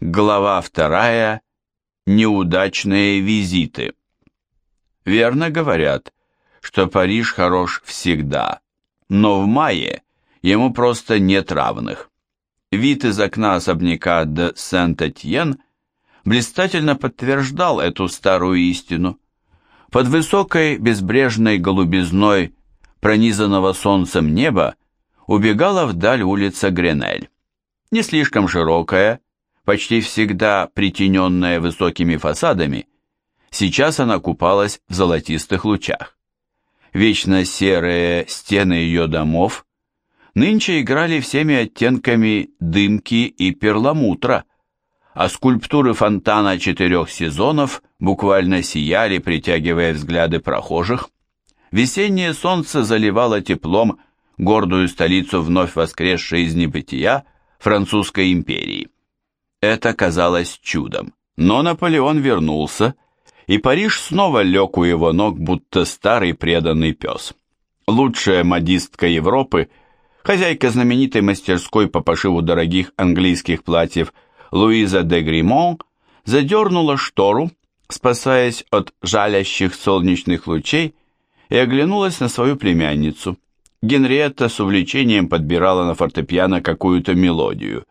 Глава вторая. Неудачные визиты. Верно говорят, что Париж хорош всегда, но в мае ему просто нет равных. Вид из окна особняка де Сент-Этьен блистательно подтверждал эту старую истину. Под высокой безбрежной голубизной пронизанного солнцем неба убегала вдаль улица Гренель. Не слишком широкая, почти всегда притененная высокими фасадами, сейчас она купалась в золотистых лучах. Вечно серые стены ее домов нынче играли всеми оттенками дымки и перламутра, а скульптуры фонтана четырех сезонов буквально сияли, притягивая взгляды прохожих. Весеннее солнце заливало теплом гордую столицу вновь воскресшей из небытия французской империи. Это казалось чудом. Но Наполеон вернулся, и Париж снова лег у его ног, будто старый преданный пес. Лучшая модистка Европы, хозяйка знаменитой мастерской по пошиву дорогих английских платьев Луиза де Гримон, задернула штору, спасаясь от жалящих солнечных лучей, и оглянулась на свою племянницу. Генриетта с увлечением подбирала на фортепиано какую-то мелодию.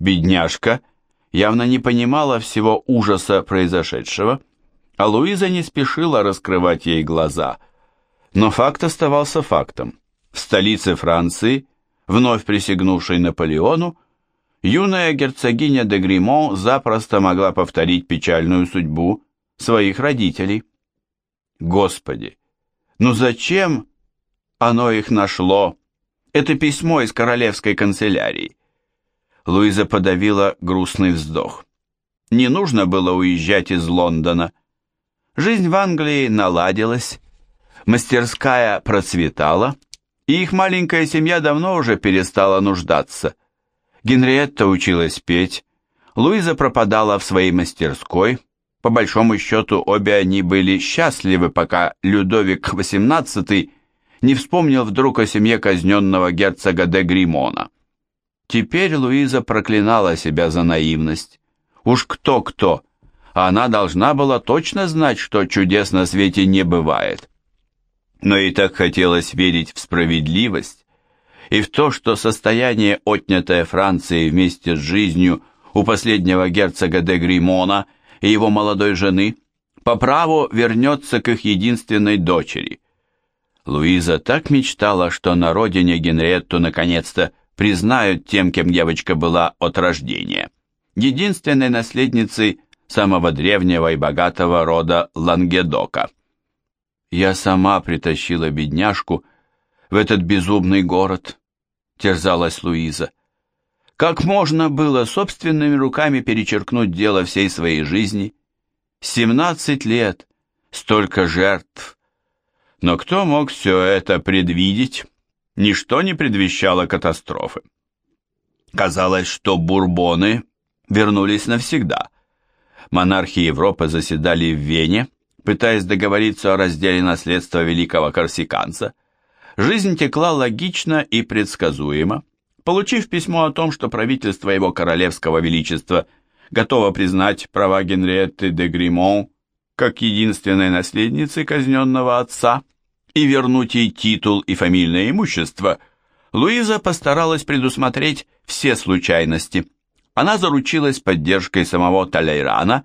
Бедняжка – явно не понимала всего ужаса произошедшего, а Луиза не спешила раскрывать ей глаза. Но факт оставался фактом. В столице Франции, вновь присягнувшей Наполеону, юная герцогиня де Гримон запросто могла повторить печальную судьбу своих родителей. Господи, ну зачем оно их нашло? Это письмо из королевской канцелярии. Луиза подавила грустный вздох. Не нужно было уезжать из Лондона. Жизнь в Англии наладилась, мастерская процветала, и их маленькая семья давно уже перестала нуждаться. Генриетта училась петь, Луиза пропадала в своей мастерской. По большому счету, обе они были счастливы, пока Людовик XVIII не вспомнил вдруг о семье казненного герцога де Гримона. Теперь Луиза проклинала себя за наивность. Уж кто-кто, а она должна была точно знать, что чудес на свете не бывает. Но и так хотелось верить в справедливость и в то, что состояние, отнятое Францией вместе с жизнью у последнего герцога де Гримона и его молодой жены, по праву вернется к их единственной дочери. Луиза так мечтала, что на родине Генриетту наконец-то признают тем, кем девочка была от рождения, единственной наследницей самого древнего и богатого рода Лангедока. Я сама притащила бедняжку в этот безумный город, терзалась Луиза. Как можно было собственными руками перечеркнуть дело всей своей жизни? Семнадцать лет, столько жертв. Но кто мог все это предвидеть? Ничто не предвещало катастрофы. Казалось, что бурбоны вернулись навсегда. Монархи Европы заседали в Вене, пытаясь договориться о разделе наследства великого корсиканца. Жизнь текла логично и предсказуемо. Получив письмо о том, что правительство его королевского величества готово признать права Генриетты де Гримон как единственной наследницы казненного отца – и вернуть ей титул и фамильное имущество, Луиза постаралась предусмотреть все случайности. Она заручилась поддержкой самого Талейрана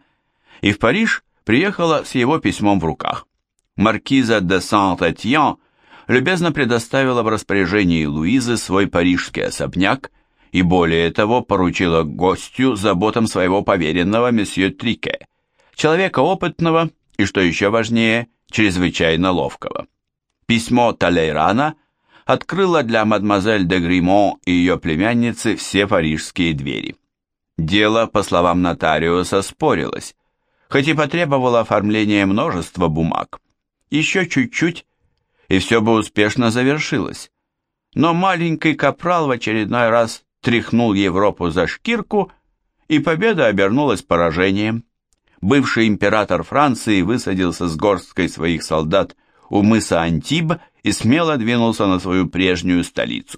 и в Париж приехала с его письмом в руках. Маркиза де Сент-Этьен любезно предоставила в распоряжении Луизы свой парижский особняк и более того поручила гостю заботам своего поверенного месье Трике, человека опытного и, что еще важнее, чрезвычайно ловкого. Письмо Талейрана открыло для мадемуазель де Гримон и ее племянницы все парижские двери. Дело, по словам нотариуса, спорилось, хоть и потребовало оформления множества бумаг. Еще чуть-чуть, и все бы успешно завершилось. Но маленький капрал в очередной раз тряхнул Европу за шкирку, и победа обернулась поражением. Бывший император Франции высадился с горсткой своих солдат у мыса Антиб и смело двинулся на свою прежнюю столицу.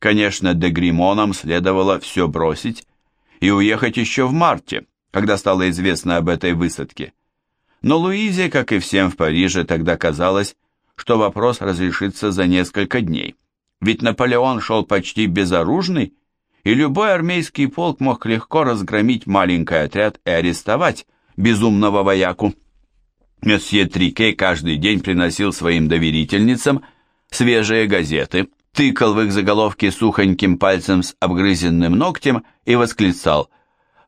Конечно, де Гримонам следовало все бросить и уехать еще в марте, когда стало известно об этой высадке. Но Луизе, как и всем в Париже, тогда казалось, что вопрос разрешится за несколько дней. Ведь Наполеон шел почти безоружный, и любой армейский полк мог легко разгромить маленький отряд и арестовать безумного вояку. Месье Трике каждый день приносил своим доверительницам свежие газеты, тыкал в их заголовки сухоньким пальцем с обгрызенным ногтем и восклицал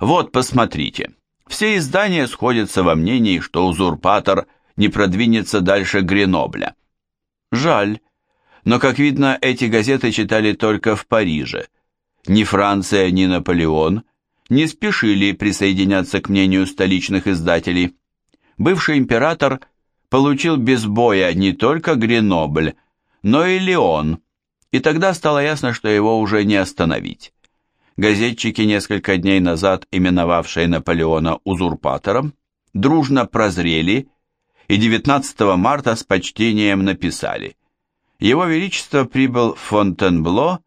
«Вот, посмотрите, все издания сходятся во мнении, что узурпатор не продвинется дальше Гренобля». Жаль, но, как видно, эти газеты читали только в Париже. Ни Франция, ни Наполеон не спешили присоединяться к мнению столичных издателей. Бывший император получил без боя не только Гренобль, но и Леон, и тогда стало ясно, что его уже не остановить. Газетчики, несколько дней назад именовавшие Наполеона узурпатором, дружно прозрели и 19 марта с почтением написали «Его Величество прибыл в Фонтенбло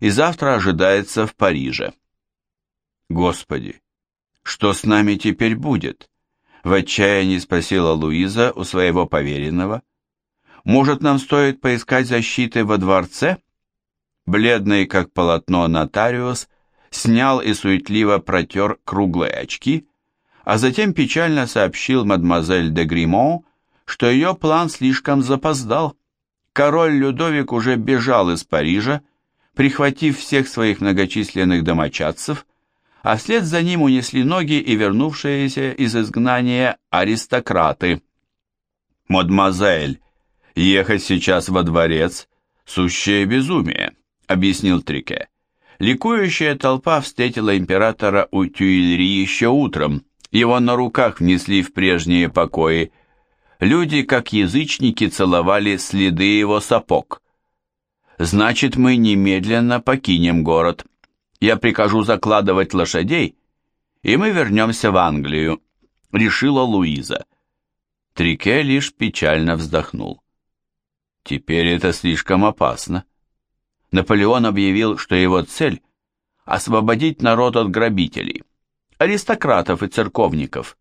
и завтра ожидается в Париже». Господи, что с нами теперь будет? В отчаянии спросила Луиза у своего поверенного. Может, нам стоит поискать защиты во дворце? Бледный, как полотно, нотариус снял и суетливо протер круглые очки, а затем печально сообщил мадемуазель де Гримон, что ее план слишком запоздал. Король Людовик уже бежал из Парижа, прихватив всех своих многочисленных домочадцев, а вслед за ним унесли ноги и вернувшиеся из изгнания аристократы. «Мадемуазель, ехать сейчас во дворец — сущее безумие», — объяснил Трике. Ликующая толпа встретила императора у Тюильри еще утром. Его на руках внесли в прежние покои. Люди, как язычники, целовали следы его сапог. «Значит, мы немедленно покинем город», я прикажу закладывать лошадей, и мы вернемся в Англию», — решила Луиза. Трике лишь печально вздохнул. «Теперь это слишком опасно». Наполеон объявил, что его цель — освободить народ от грабителей, аристократов и церковников,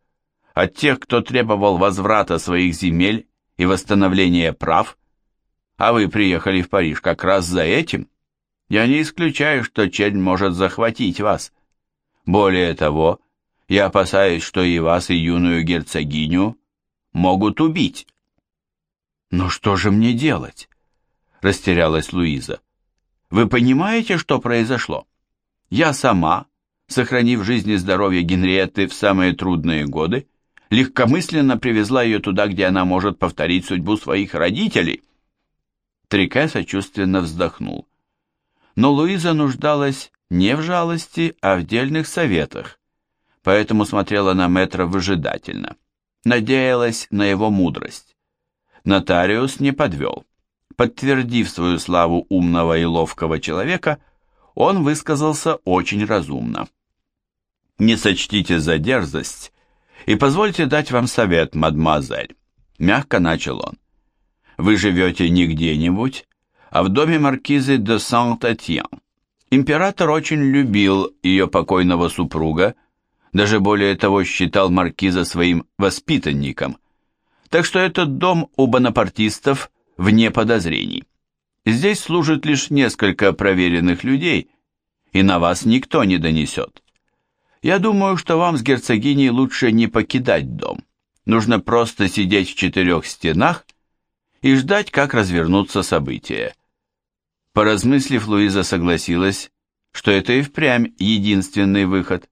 от тех, кто требовал возврата своих земель и восстановления прав, а вы приехали в Париж как раз за этим. Я не исключаю, что чернь может захватить вас. Более того, я опасаюсь, что и вас, и юную герцогиню могут убить. Но что же мне делать? Растерялась Луиза. Вы понимаете, что произошло? Я сама, сохранив жизнь и здоровье Генриетты в самые трудные годы, легкомысленно привезла ее туда, где она может повторить судьбу своих родителей. Трике сочувственно вздохнул но Луиза нуждалась не в жалости, а в дельных советах, поэтому смотрела на Метра выжидательно, надеялась на его мудрость. Нотариус не подвел. Подтвердив свою славу умного и ловкого человека, он высказался очень разумно. «Не сочтите за дерзость и позвольте дать вам совет, мадемуазель», — мягко начал он. «Вы живете не где-нибудь, а в доме маркизы де Сант-Этьен. Император очень любил ее покойного супруга, даже более того считал маркиза своим воспитанником. Так что этот дом у бонапартистов вне подозрений. Здесь служит лишь несколько проверенных людей, и на вас никто не донесет. Я думаю, что вам с герцогиней лучше не покидать дом. Нужно просто сидеть в четырех стенах и ждать, как развернутся события. Поразмыслив, Луиза согласилась, что это и впрямь единственный выход.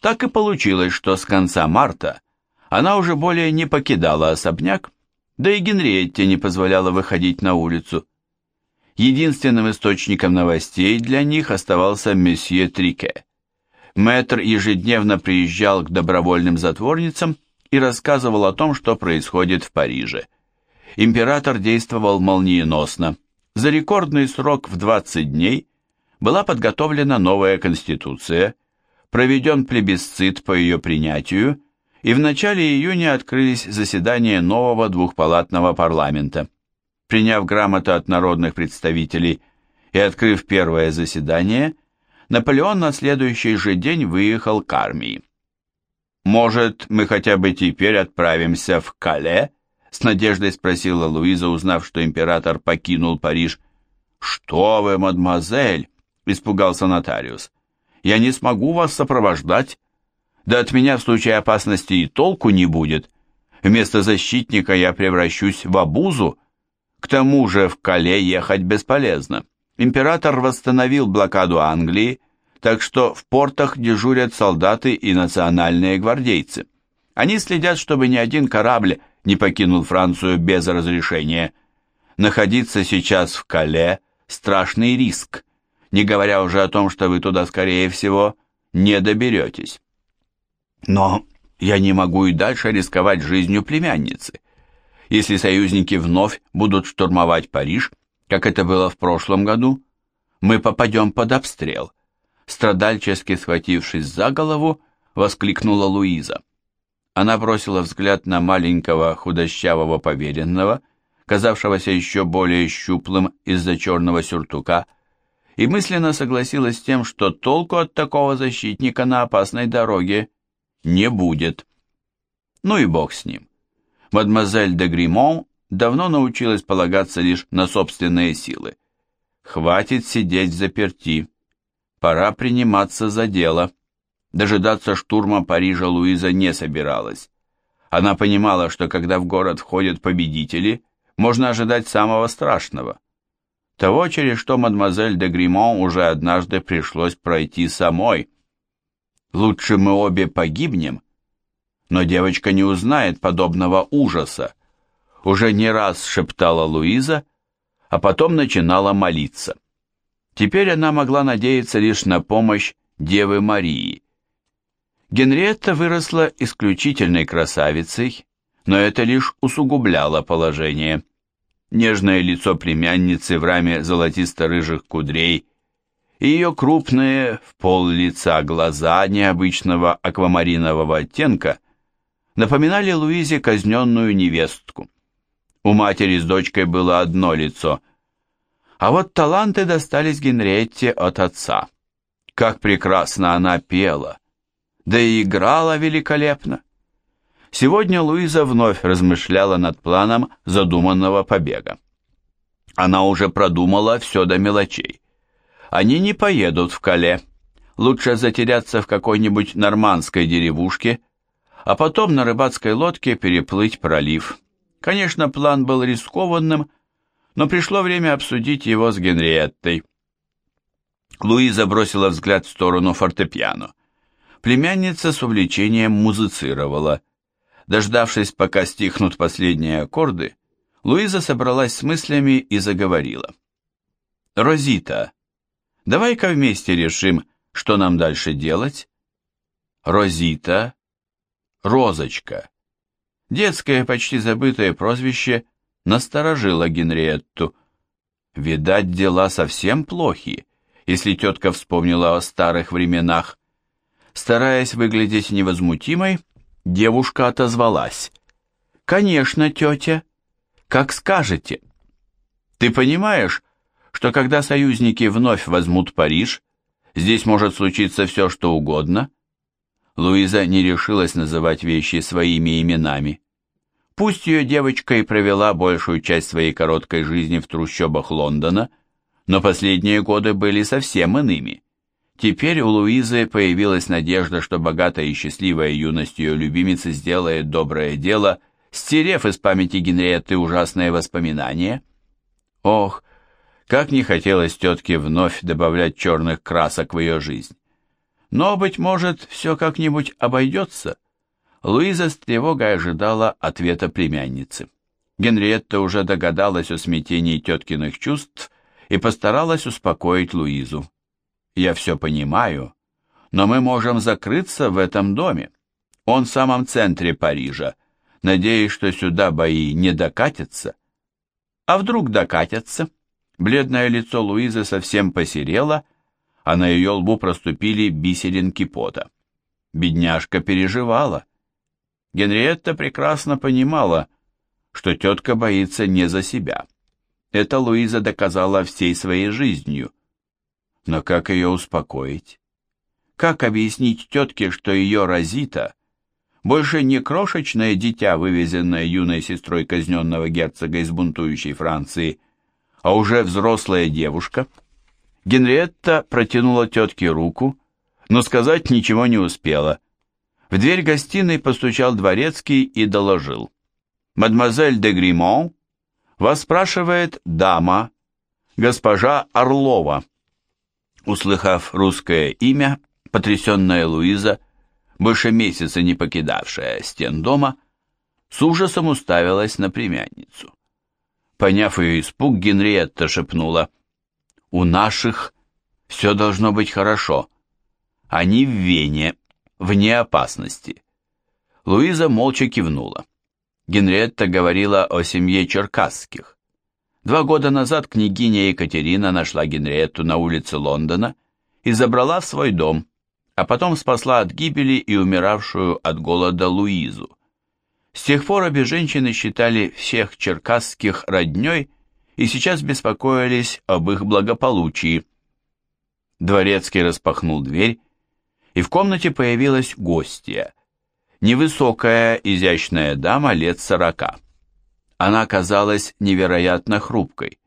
Так и получилось, что с конца марта она уже более не покидала особняк, да и Генриетте не позволяла выходить на улицу. Единственным источником новостей для них оставался месье Трике. Мэтр ежедневно приезжал к добровольным затворницам и рассказывал о том, что происходит в Париже. Император действовал молниеносно. За рекордный срок в 20 дней была подготовлена новая конституция, проведен плебисцит по ее принятию, и в начале июня открылись заседания нового двухпалатного парламента. Приняв грамоту от народных представителей и открыв первое заседание, Наполеон на следующий же день выехал к армии. «Может, мы хотя бы теперь отправимся в Кале?» С надеждой спросила Луиза, узнав, что император покинул Париж. «Что вы, мадемуазель?» — испугался нотариус. «Я не смогу вас сопровождать. Да от меня в случае опасности и толку не будет. Вместо защитника я превращусь в обузу. К тому же в Кале ехать бесполезно. Император восстановил блокаду Англии, так что в портах дежурят солдаты и национальные гвардейцы. Они следят, чтобы ни один корабль не покинул Францию без разрешения. Находиться сейчас в Кале – страшный риск, не говоря уже о том, что вы туда, скорее всего, не доберетесь. Но я не могу и дальше рисковать жизнью племянницы. Если союзники вновь будут штурмовать Париж, как это было в прошлом году, мы попадем под обстрел – страдальчески схватившись за голову, воскликнула Луиза. Она бросила взгляд на маленького худощавого поверенного, казавшегося еще более щуплым из-за черного сюртука, и мысленно согласилась с тем, что толку от такого защитника на опасной дороге не будет. Ну и бог с ним. Мадемуазель де Гримон давно научилась полагаться лишь на собственные силы. Хватит сидеть заперти. Пора приниматься за дело. Дожидаться штурма Парижа Луиза не собиралась. Она понимала, что когда в город входят победители, можно ожидать самого страшного. Того, через что мадемуазель де Гримон уже однажды пришлось пройти самой. Лучше мы обе погибнем, но девочка не узнает подобного ужаса. Уже не раз шептала Луиза, а потом начинала молиться. Теперь она могла надеяться лишь на помощь Девы Марии. Генриетта выросла исключительной красавицей, но это лишь усугубляло положение. Нежное лицо племянницы в раме золотисто-рыжих кудрей и ее крупные в пол лица глаза необычного аквамаринового оттенка напоминали Луизе казненную невестку. У матери с дочкой было одно лицо – а вот таланты достались Генриетте от отца. Как прекрасно она пела! Да и играла великолепно. Сегодня Луиза вновь размышляла над планом задуманного побега. Она уже продумала все до мелочей. Они не поедут в Кале. Лучше затеряться в какой-нибудь нормандской деревушке, а потом на рыбацкой лодке переплыть пролив. Конечно, план был рискованным, но пришло время обсудить его с Генриеттой. Луиза бросила взгляд в сторону фортепиано. Племянница с увлечением музицировала. Дождавшись, пока стихнут последние аккорды, Луиза собралась с мыслями и заговорила. «Розита, давай-ка вместе решим, что нам дальше делать?» «Розита», «Розочка». Детское, почти забытое прозвище насторожила Генриетту. Видать, дела совсем плохи, если тетка вспомнила о старых временах. Стараясь выглядеть невозмутимой, девушка отозвалась. «Конечно, тетя. Как скажете. Ты понимаешь, что когда союзники вновь возьмут Париж, здесь может случиться все, что угодно?» Луиза не решилась называть вещи своими именами. Пусть ее девочка и провела большую часть своей короткой жизни в трущобах Лондона, но последние годы были совсем иными. Теперь у Луизы появилась надежда, что богатая и счастливая юность ее любимицы сделает доброе дело, стерев из памяти Генриетты ужасные воспоминания. Ох, как не хотелось тетке вновь добавлять черных красок в ее жизнь. Но, быть может, все как-нибудь обойдется. Луиза с тревогой ожидала ответа племянницы. Генриетта уже догадалась о смятении теткиных чувств и постаралась успокоить Луизу. «Я все понимаю, но мы можем закрыться в этом доме. Он в самом центре Парижа. Надеюсь, что сюда бои не докатятся». «А вдруг докатятся?» Бледное лицо Луизы совсем посерело, а на ее лбу проступили бисеринки пота. Бедняжка переживала. Генриетта прекрасно понимала, что тетка боится не за себя. Это Луиза доказала всей своей жизнью. Но как ее успокоить? Как объяснить тетке, что ее Розита больше не крошечное дитя, вывезенное юной сестрой казненного герцога из бунтующей Франции, а уже взрослая девушка? Генриетта протянула тетке руку, но сказать ничего не успела. В дверь гостиной постучал дворецкий и доложил. «Мадемуазель де Гримон вас спрашивает дама, госпожа Орлова». Услыхав русское имя, потрясенная Луиза, больше месяца не покидавшая стен дома, с ужасом уставилась на племянницу. Поняв ее испуг, Генриетта шепнула, «У наших все должно быть хорошо. Они в Вене, вне опасности». Луиза молча кивнула. Генриетта говорила о семье Черкасских. Два года назад княгиня Екатерина нашла Генриетту на улице Лондона и забрала в свой дом, а потом спасла от гибели и умиравшую от голода Луизу. С тех пор обе женщины считали всех черкасских родней и сейчас беспокоились об их благополучии. Дворецкий распахнул дверь, и в комнате появилась гостья, невысокая изящная дама лет сорока. Она казалась невероятно хрупкой.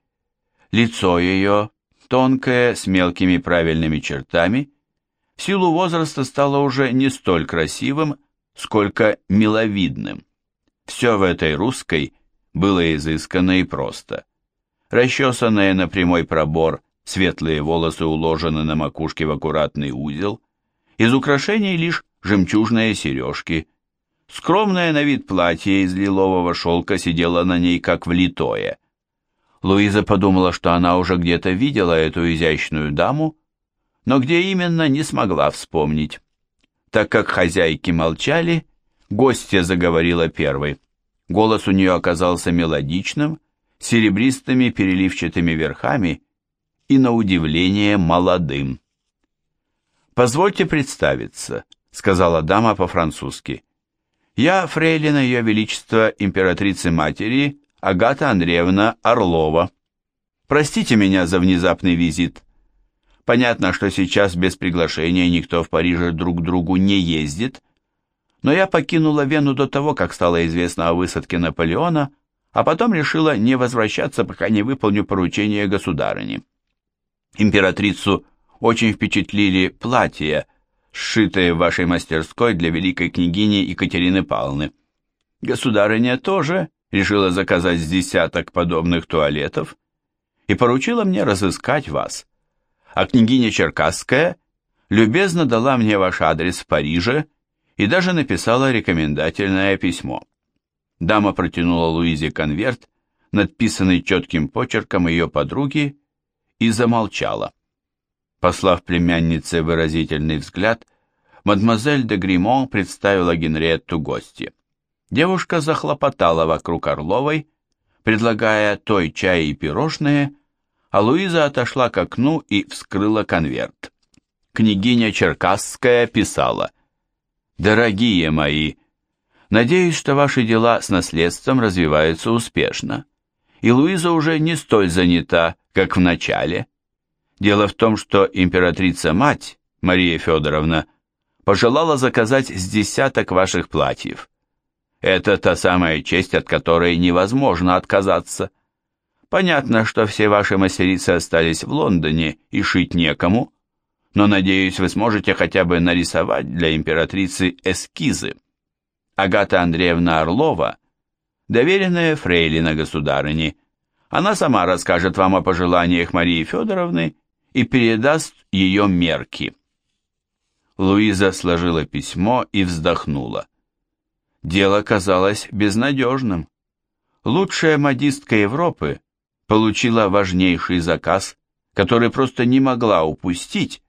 Лицо ее, тонкое, с мелкими правильными чертами, в силу возраста стало уже не столь красивым, сколько миловидным. Все в этой русской было изысканно и просто. Расчесанные на прямой пробор, светлые волосы уложены на макушке в аккуратный узел, из украшений лишь жемчужные сережки. Скромное на вид платье из лилового шелка сидело на ней как влитое. Луиза подумала, что она уже где-то видела эту изящную даму, но где именно не смогла вспомнить. Так как хозяйки молчали, гостья заговорила первой. Голос у нее оказался мелодичным, серебристыми переливчатыми верхами и, на удивление, молодым. «Позвольте представиться», — сказала дама по-французски. «Я фрейлина Ее Величества императрицы-матери Агата Андреевна Орлова. Простите меня за внезапный визит. Понятно, что сейчас без приглашения никто в Париже друг другу не ездит, но я покинула Вену до того, как стало известно о высадке Наполеона, а потом решила не возвращаться, пока не выполню поручение государыни. Императрицу очень впечатлили платья, сшитые в вашей мастерской для великой княгини Екатерины Павловны. Государыня тоже решила заказать с десяток подобных туалетов и поручила мне разыскать вас а княгиня Черкасская любезно дала мне ваш адрес в Париже и даже написала рекомендательное письмо. Дама протянула Луизе конверт, надписанный четким почерком ее подруги, и замолчала. Послав племяннице выразительный взгляд, мадемуазель де Гримон представила Генриетту гости. Девушка захлопотала вокруг Орловой, предлагая той чай и пирожные, а Луиза отошла к окну и вскрыла конверт. Княгиня Черкасская писала «Дорогие мои, надеюсь, что ваши дела с наследством развиваются успешно, и Луиза уже не столь занята, как в начале. Дело в том, что императрица-мать, Мария Федоровна, пожелала заказать с десяток ваших платьев. Это та самая честь, от которой невозможно отказаться. Понятно, что все ваши мастерицы остались в Лондоне и шить некому, но, надеюсь, вы сможете хотя бы нарисовать для императрицы эскизы. Агата Андреевна Орлова, доверенная фрейлина государыни, она сама расскажет вам о пожеланиях Марии Федоровны и передаст ее мерки. Луиза сложила письмо и вздохнула. Дело казалось безнадежным. Лучшая модистка Европы получила важнейший заказ, который просто не могла упустить,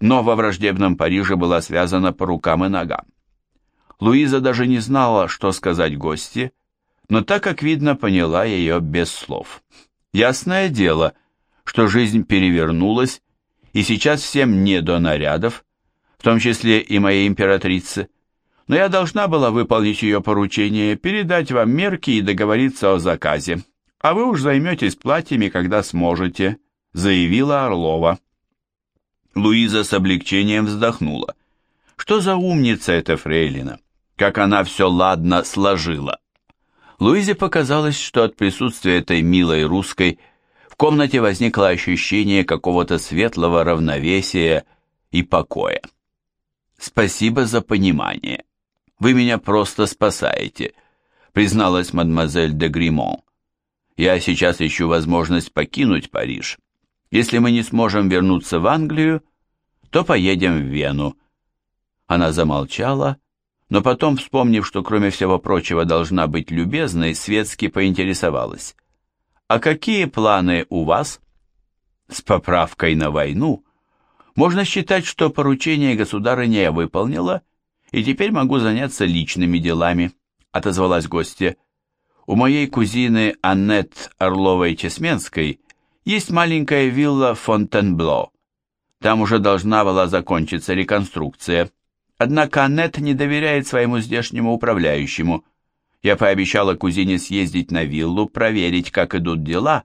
но во враждебном Париже была связана по рукам и ногам. Луиза даже не знала, что сказать гости, но так как видно, поняла ее без слов. Ясное дело, что жизнь перевернулась, и сейчас всем не до нарядов, в том числе и моей императрице, но я должна была выполнить ее поручение, передать вам мерки и договориться о заказе а вы уж займетесь платьями, когда сможете», — заявила Орлова. Луиза с облегчением вздохнула. Что за умница эта фрейлина? Как она все ладно сложила. Луизе показалось, что от присутствия этой милой русской комнате возникло ощущение какого-то светлого равновесия и покоя. «Спасибо за понимание. Вы меня просто спасаете», призналась мадемуазель де Гримон. «Я сейчас ищу возможность покинуть Париж. Если мы не сможем вернуться в Англию, то поедем в Вену». Она замолчала, но потом, вспомнив, что кроме всего прочего должна быть любезной, светски поинтересовалась. «А какие планы у вас?» «С поправкой на войну. Можно считать, что поручение государыня я выполнила, и теперь могу заняться личными делами», — отозвалась гостья. «У моей кузины Аннет Орловой-Чесменской есть маленькая вилла Фонтенбло. Там уже должна была закончиться реконструкция». Однако Аннет не доверяет своему здешнему управляющему. Я пообещала кузине съездить на виллу, проверить, как идут дела,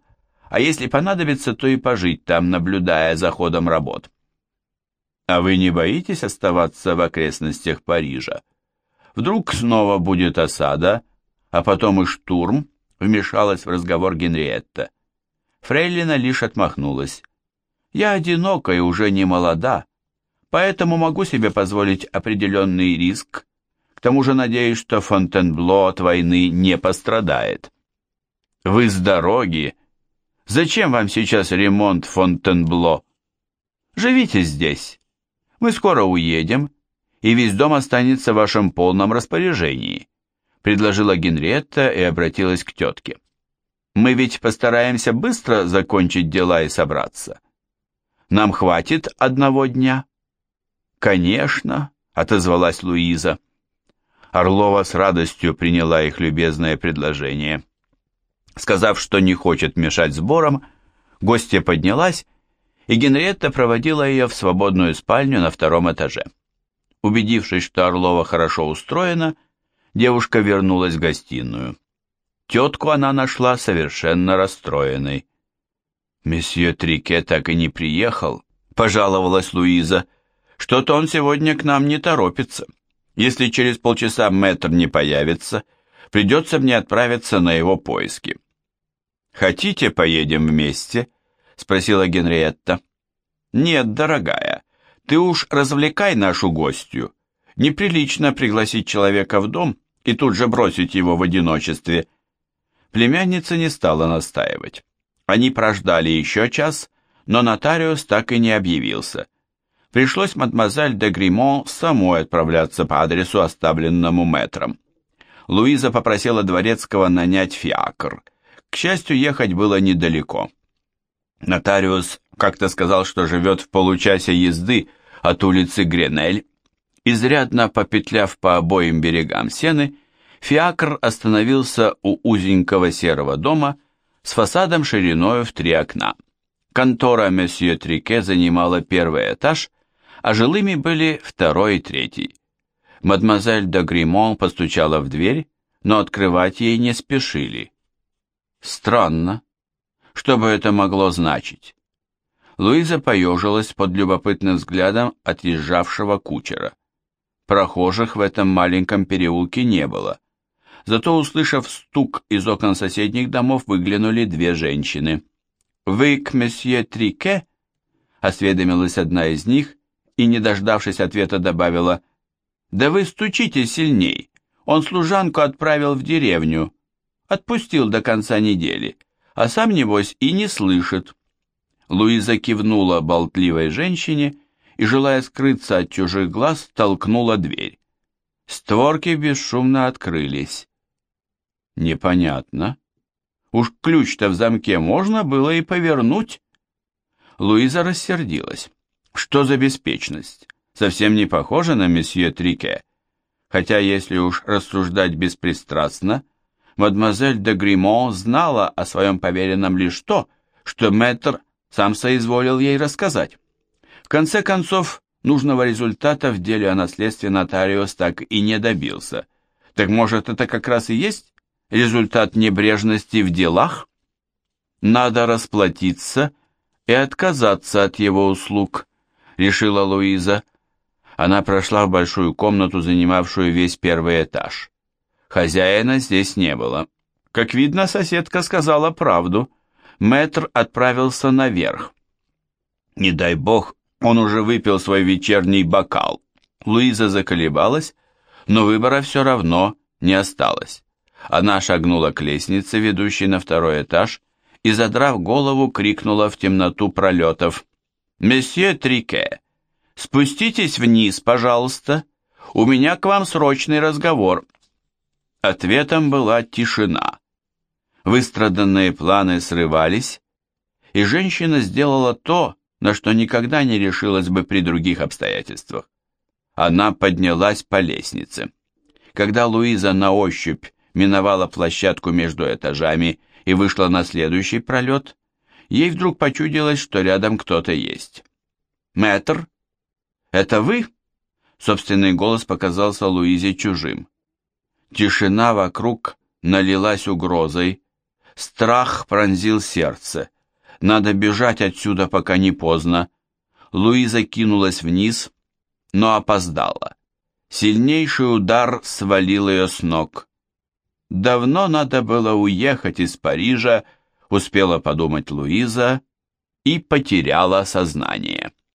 а если понадобится, то и пожить там, наблюдая за ходом работ. А вы не боитесь оставаться в окрестностях Парижа? Вдруг снова будет осада, а потом и штурм, вмешалась в разговор Генриетта. Фрейлина лишь отмахнулась. Я одинока и уже не молода, поэтому могу себе позволить определенный риск. Тому же надеюсь, что Фонтенбло от войны не пострадает. Вы с дороги. Зачем вам сейчас ремонт Фонтенбло? Живите здесь. Мы скоро уедем, и весь дом останется в вашем полном распоряжении, предложила Генриетта и обратилась к тетке. Мы ведь постараемся быстро закончить дела и собраться. Нам хватит одного дня. «Конечно», — отозвалась Луиза. Орлова с радостью приняла их любезное предложение. Сказав, что не хочет мешать сборам, гостья поднялась, и Генриетта проводила ее в свободную спальню на втором этаже. Убедившись, что Орлова хорошо устроена, девушка вернулась в гостиную. Тетку она нашла совершенно расстроенной. «Месье Трике так и не приехал», — пожаловалась Луиза. Что-то он сегодня к нам не торопится. Если через полчаса мэтр не появится, придется мне отправиться на его поиски. «Хотите, поедем вместе?» — спросила Генриетта. «Нет, дорогая, ты уж развлекай нашу гостью. Неприлично пригласить человека в дом и тут же бросить его в одиночестве». Племянница не стала настаивать. Они прождали еще час, но нотариус так и не объявился пришлось мадемуазель де Гримон самой отправляться по адресу, оставленному мэтром. Луиза попросила дворецкого нанять фиакр. К счастью, ехать было недалеко. Нотариус как-то сказал, что живет в получасе езды от улицы Гренель. Изрядно попетляв по обоим берегам Сены, фиакр остановился у узенького серого дома с фасадом шириною в три окна. Контора месье Трике занимала первый этаж, а жилыми были второй и третий. Мадемуазель де Гримон постучала в дверь, но открывать ей не спешили. Странно. Что бы это могло значить? Луиза поежилась под любопытным взглядом отъезжавшего кучера. Прохожих в этом маленьком переулке не было. Зато, услышав стук из окон соседних домов, выглянули две женщины. «Вы к месье Трике?» — осведомилась одна из них и, не дождавшись ответа, добавила, «Да вы стучите сильней, он служанку отправил в деревню, отпустил до конца недели, а сам, небось, и не слышит». Луиза кивнула болтливой женщине и, желая скрыться от чужих глаз, толкнула дверь. Створки бесшумно открылись. Непонятно. Уж ключ-то в замке можно было и повернуть. Луиза рассердилась. Что за беспечность? Совсем не похоже на месье Трике. Хотя, если уж рассуждать беспристрастно, мадемуазель де Гримон знала о своем поверенном лишь то, что мэтр сам соизволил ей рассказать. В конце концов, нужного результата в деле о наследстве нотариус так и не добился. Так может, это как раз и есть результат небрежности в делах? Надо расплатиться и отказаться от его услуг — решила Луиза. Она прошла в большую комнату, занимавшую весь первый этаж. Хозяина здесь не было. Как видно, соседка сказала правду. Мэтр отправился наверх. Не дай бог, он уже выпил свой вечерний бокал. Луиза заколебалась, но выбора все равно не осталось. Она шагнула к лестнице, ведущей на второй этаж, и, задрав голову, крикнула в темноту пролетов. «Месье Трике, спуститесь вниз, пожалуйста. У меня к вам срочный разговор». Ответом была тишина. Выстраданные планы срывались, и женщина сделала то, на что никогда не решилась бы при других обстоятельствах. Она поднялась по лестнице. Когда Луиза на ощупь миновала площадку между этажами и вышла на следующий пролет, ей вдруг почудилось, что рядом кто-то есть. «Мэтр, это вы?» Собственный голос показался Луизе чужим. Тишина вокруг налилась угрозой, страх пронзил сердце. Надо бежать отсюда, пока не поздно. Луиза кинулась вниз, но опоздала. Сильнейший удар свалил ее с ног. Давно надо было уехать из Парижа, успела подумать Луиза и потеряла сознание.